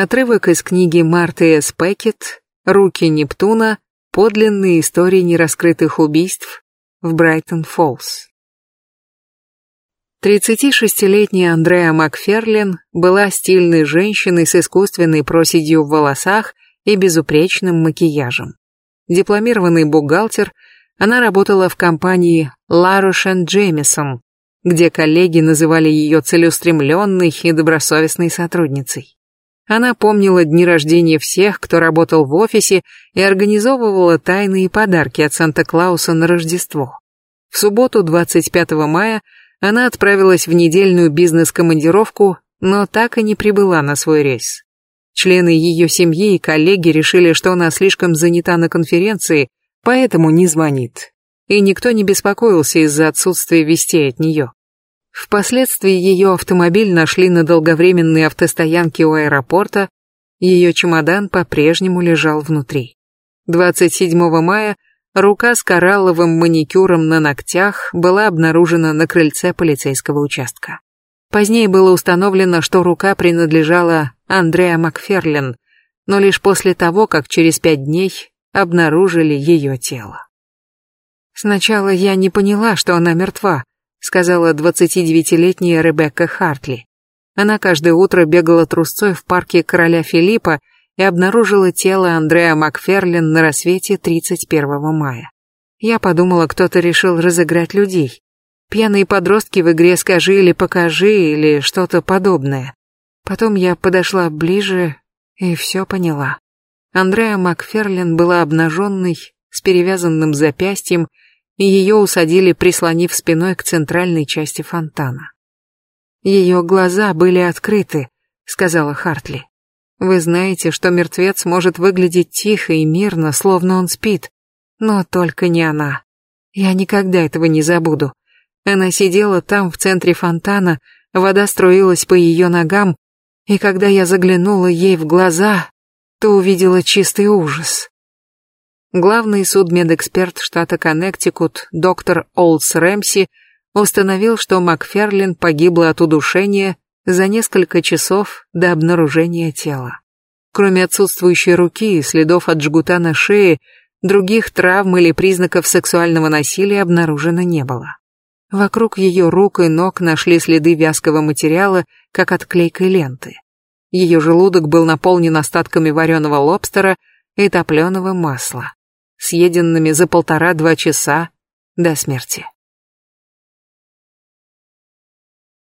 Отрывок из книги Марты С. Пекет «Руки Нептуна. Подлинные истории нераскрытых убийств в Брайтон-Фоллс». 36-летняя Андреа Макферлин была стильной женщиной с искусственной проседью в волосах и безупречным макияжем. Дипломированный бухгалтер, она работала в компании LaRoche Джемисон, где коллеги называли ее целеустремленной и добросовестной сотрудницей. Она помнила дни рождения всех, кто работал в офисе, и организовывала тайные подарки от Санта-Клауса на Рождество. В субботу, 25 мая, она отправилась в недельную бизнес-командировку, но так и не прибыла на свой рейс. Члены ее семьи и коллеги решили, что она слишком занята на конференции, поэтому не звонит. И никто не беспокоился из-за отсутствия вестей от нее. Впоследствии ее автомобиль нашли на долговременной автостоянке у аэропорта, ее чемодан по-прежнему лежал внутри. 27 мая рука с коралловым маникюром на ногтях была обнаружена на крыльце полицейского участка. Позднее было установлено, что рука принадлежала Андреа Макферлин, но лишь после того, как через пять дней обнаружили ее тело. Сначала я не поняла, что она мертва, сказала 29-летняя Ребекка Хартли. Она каждое утро бегала трусцой в парке короля Филиппа и обнаружила тело Андреа Макферлин на рассвете 31 мая. Я подумала, кто-то решил разыграть людей. Пьяные подростки в игре «Скажи или покажи» или что-то подобное. Потом я подошла ближе и все поняла. Андреа Макферлин была обнаженной, с перевязанным запястьем и ее усадили, прислонив спиной к центральной части фонтана. Ее глаза были открыты, сказала Хартли. Вы знаете, что мертвец может выглядеть тихо и мирно, словно он спит, но только не она. Я никогда этого не забуду. Она сидела там, в центре фонтана, вода струилась по ее ногам, и когда я заглянула ей в глаза, то увидела чистый ужас. Главный судмедэксперт штата Коннектикут доктор Олдс Рэмси установил, что Макферлин погибла от удушения за несколько часов до обнаружения тела. Кроме отсутствующей руки и следов от жгута на шее, других травм или признаков сексуального насилия обнаружено не было. Вокруг ее рук и ног нашли следы вязкого материала, как от клейкой ленты. Ее желудок был наполнен остатками вареного лобстера и топленого масла съеденными за полтора-два часа до смерти.